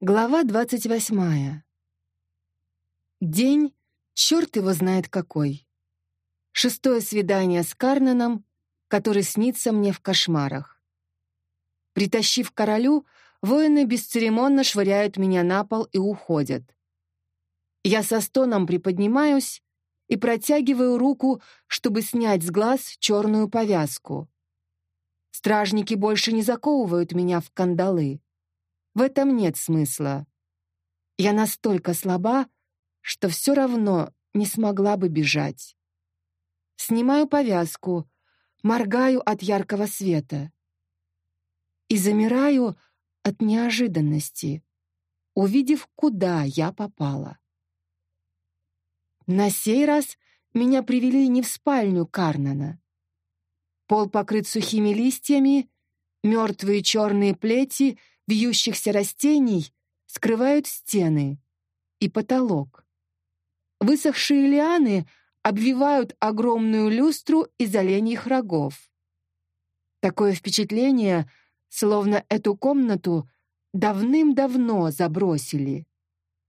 Глава двадцать восьмая. День, черт его знает какой. Шестое свидание с Карнаном, который снится мне в кошмарах. Притащив королю, воины бесцеремонно швыряют меня на пол и уходят. Я со стоном приподнимаюсь и протягиваю руку, чтобы снять с глаз черную повязку. Стражники больше не заковывают меня в кандалы. В этом нет смысла. Я настолько слаба, что все равно не смогла бы бежать. Снимаю повязку, моргаю от яркого света и замираю от неожиданности, увидев, куда я попала. На сей раз меня привели не в спальню Карнана. Пол покрыт сухими листьями, мертвые черные плети вьющихся растений скрывают стены и потолок. Высохшие лианы обвивают огромную люстру из оленьих рогов. Такое впечатление, словно эту комнату давным-давно забросили.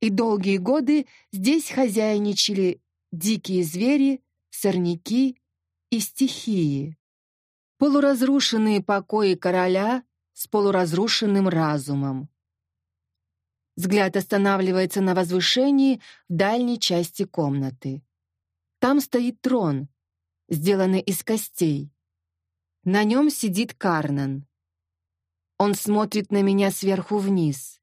И долгие годы здесь хозяйничали дикие звери, сорняки и стихии. Полуразрушенные покои короля с полуразрушенным разумом. Взгляд останавливается на возвышении в дальней части комнаты. Там стоит трон, сделанный из костей. На нем сидит Карнан. Он смотрит на меня сверху вниз.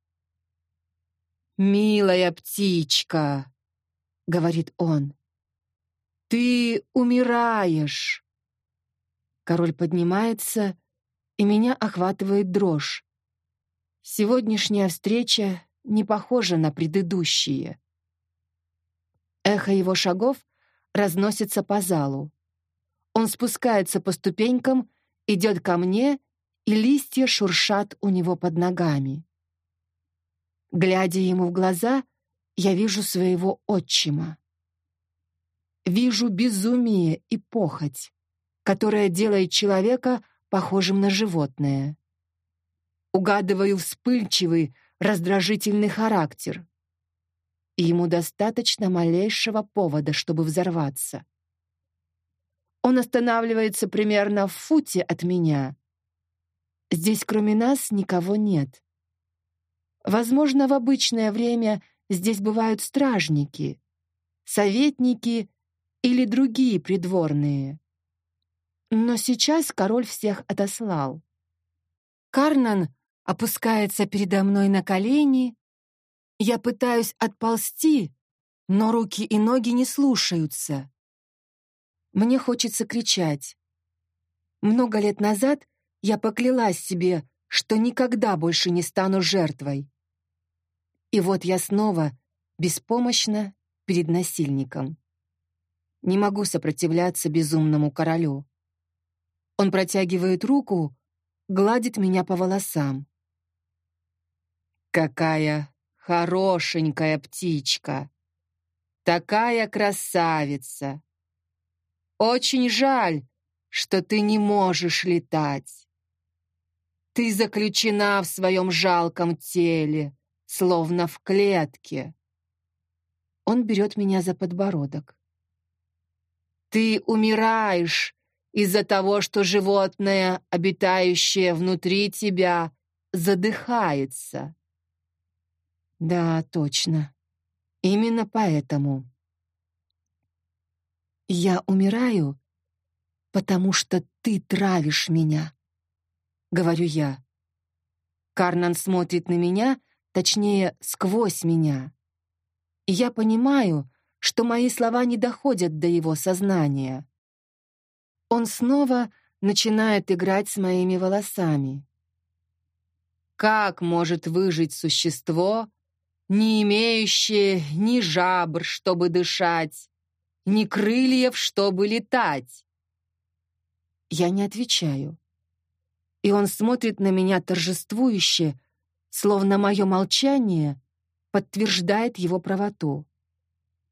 «Милая птичка», — говорит он, — «ты умираешь». Король поднимается и меня охватывает дрожь. Сегодняшняя встреча не похожа на предыдущие. Эхо его шагов разносится по залу. Он спускается по ступенькам, идет ко мне, и листья шуршат у него под ногами. Глядя ему в глаза, я вижу своего отчима. Вижу безумие и похоть, которая делает человека похожим на животное. Угадываю вспыльчивый, раздражительный характер. И ему достаточно малейшего повода, чтобы взорваться. Он останавливается примерно в футе от меня. Здесь кроме нас никого нет. Возможно, в обычное время здесь бывают стражники, советники или другие придворные. Но сейчас король всех отослал. Карнан опускается передо мной на колени. Я пытаюсь отползти, но руки и ноги не слушаются. Мне хочется кричать. Много лет назад я поклялась себе, что никогда больше не стану жертвой. И вот я снова беспомощна перед насильником. Не могу сопротивляться безумному королю. Он протягивает руку, гладит меня по волосам. Какая хорошенькая птичка. Такая красавица. Очень жаль, что ты не можешь летать. Ты заключена в своем жалком теле, словно в клетке. Он берет меня за подбородок. Ты умираешь из-за того, что животное, обитающее внутри тебя, задыхается. Да, точно. Именно поэтому. Я умираю, потому что ты травишь меня, говорю я. Карнан смотрит на меня, точнее, сквозь меня. И я понимаю, что мои слова не доходят до его сознания. Он снова начинает играть с моими волосами. Как может выжить существо, не имеющее ни жабр, чтобы дышать, ни крыльев, чтобы летать? Я не отвечаю. И он смотрит на меня торжествующе, словно мое молчание подтверждает его правоту.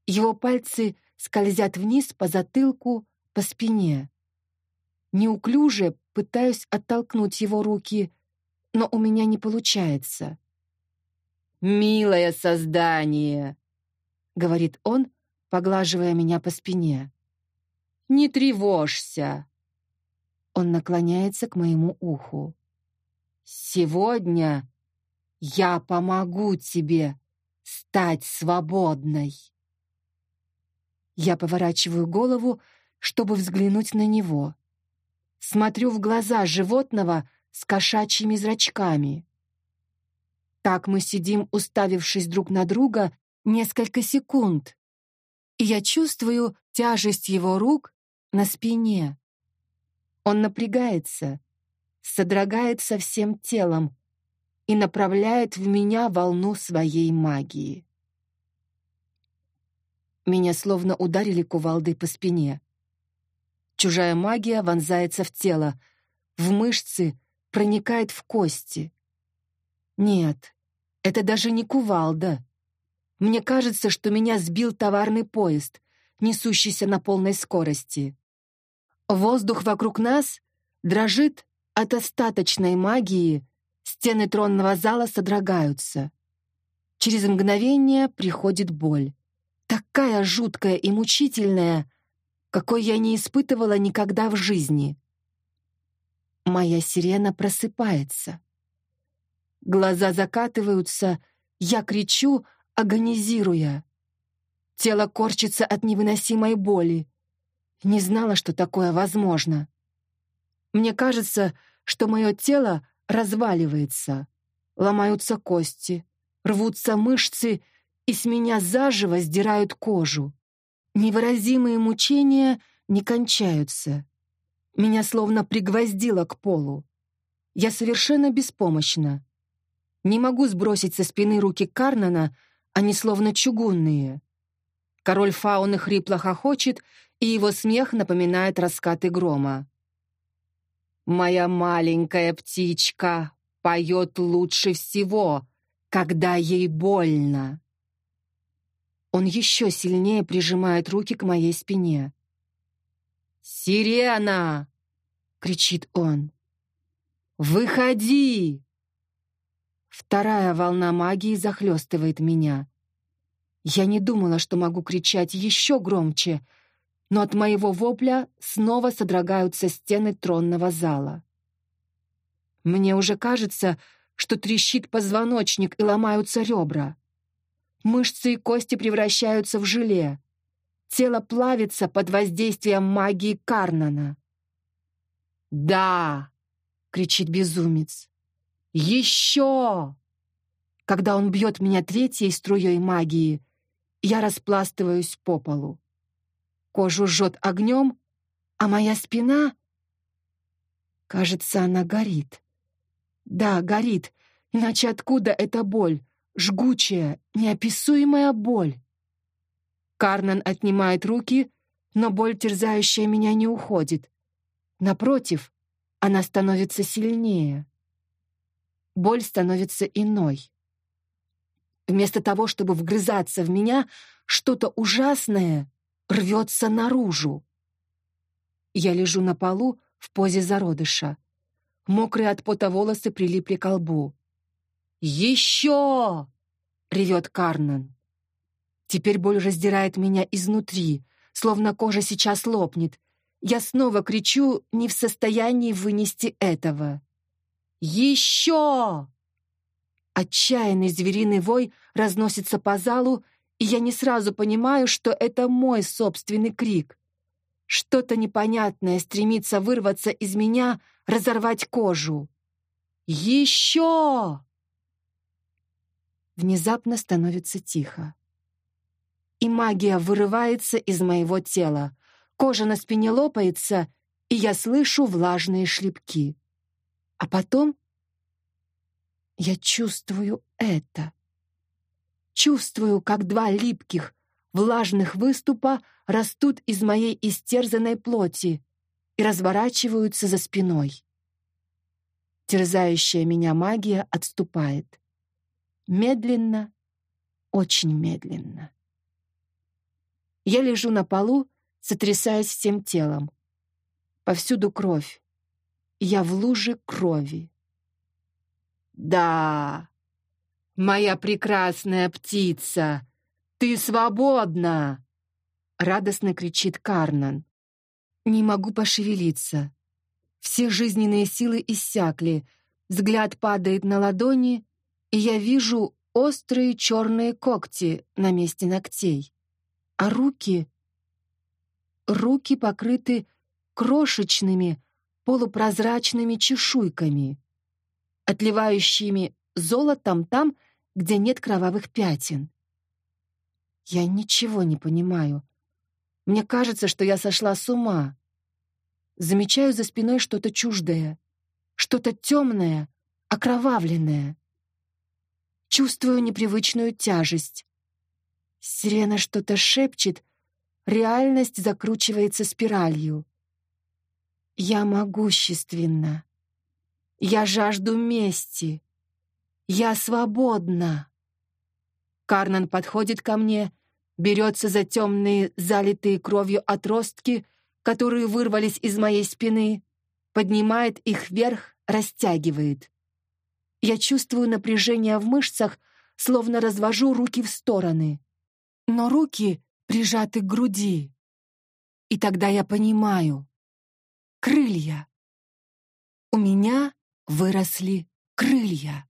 Его пальцы скользят вниз по затылку, по спине. Неуклюже пытаюсь оттолкнуть его руки, но у меня не получается. «Милое создание!» — говорит он, поглаживая меня по спине. «Не тревожься!» Он наклоняется к моему уху. «Сегодня я помогу тебе стать свободной!» Я поворачиваю голову, чтобы взглянуть на него. Смотрю в глаза животного с кошачьими зрачками. Так мы сидим, уставившись друг на друга, несколько секунд, и я чувствую тяжесть его рук на спине. Он напрягается, содрогается всем телом и направляет в меня волну своей магии. Меня словно ударили кувалдой по спине. Чужая магия вонзается в тело, в мышцы, проникает в кости. Нет, это даже не кувалда. Мне кажется, что меня сбил товарный поезд, несущийся на полной скорости. Воздух вокруг нас дрожит от остаточной магии, стены тронного зала содрогаются. Через мгновение приходит боль. Такая жуткая и мучительная, какой я не испытывала никогда в жизни. Моя сирена просыпается. Глаза закатываются, я кричу, агонизируя. Тело корчится от невыносимой боли. Не знала, что такое возможно. Мне кажется, что мое тело разваливается. Ломаются кости, рвутся мышцы, и с меня заживо сдирают кожу. Невыразимые мучения не кончаются. Меня словно пригвоздило к полу. Я совершенно беспомощна. Не могу сбросить со спины руки Карнана, они словно чугунные. Король фауны хрипло хохочет, и его смех напоминает раскаты грома. «Моя маленькая птичка поет лучше всего, когда ей больно». Он еще сильнее прижимает руки к моей спине. «Сирена!» — кричит он. «Выходи!» Вторая волна магии захлестывает меня. Я не думала, что могу кричать еще громче, но от моего вопля снова содрогаются стены тронного зала. Мне уже кажется, что трещит позвоночник и ломаются ребра. Мышцы и кости превращаются в желе. Тело плавится под воздействием магии Карнана. «Да!» — кричит безумец. Еще! Когда он бьет меня третьей струей магии, я распластываюсь по полу. Кожу жжет огнем, а моя спина... Кажется, она горит. Да, горит, иначе откуда эта боль? Жгучая, неописуемая боль. Карнан отнимает руки, но боль, терзающая меня, не уходит. Напротив, она становится сильнее боль становится иной. Вместо того, чтобы вгрызаться в меня, что-то ужасное рвется наружу. Я лежу на полу в позе зародыша. Мокрые от пота волосы прилипли к лбу. «Еще!» — ревет Карнан. Теперь боль раздирает меня изнутри, словно кожа сейчас лопнет. Я снова кричу, не в состоянии вынести этого. «Еще!» Отчаянный звериный вой разносится по залу, и я не сразу понимаю, что это мой собственный крик. Что-то непонятное стремится вырваться из меня, разорвать кожу. «Еще!» Внезапно становится тихо. И магия вырывается из моего тела. Кожа на спине лопается, и я слышу влажные шлепки. А потом я чувствую это. Чувствую, как два липких, влажных выступа растут из моей истерзанной плоти и разворачиваются за спиной. Терзающая меня магия отступает. Медленно, очень медленно. Я лежу на полу, сотрясаясь всем телом. Повсюду кровь. Я в луже крови. Да, Моя прекрасная птица, ты свободна!» Радостно кричит Карнан. Не могу пошевелиться. Все жизненные силы иссякли, взгляд падает на ладони, и я вижу острые черные когти на месте ногтей. А руки... Руки покрыты крошечными, полупрозрачными чешуйками, отливающими золотом там, где нет кровавых пятен. Я ничего не понимаю. Мне кажется, что я сошла с ума. Замечаю за спиной что-то чуждое, что-то темное, окровавленное. Чувствую непривычную тяжесть. Сирена что-то шепчет, реальность закручивается спиралью. Я могущественна. Я жажду мести. Я свободна. Карнан подходит ко мне берется за темные, залитые кровью отростки, которые вырвались из моей спины, поднимает их вверх, растягивает. Я чувствую напряжение в мышцах, словно развожу руки в стороны. Но руки прижаты к груди. И тогда я понимаю. Крылья. У меня выросли крылья.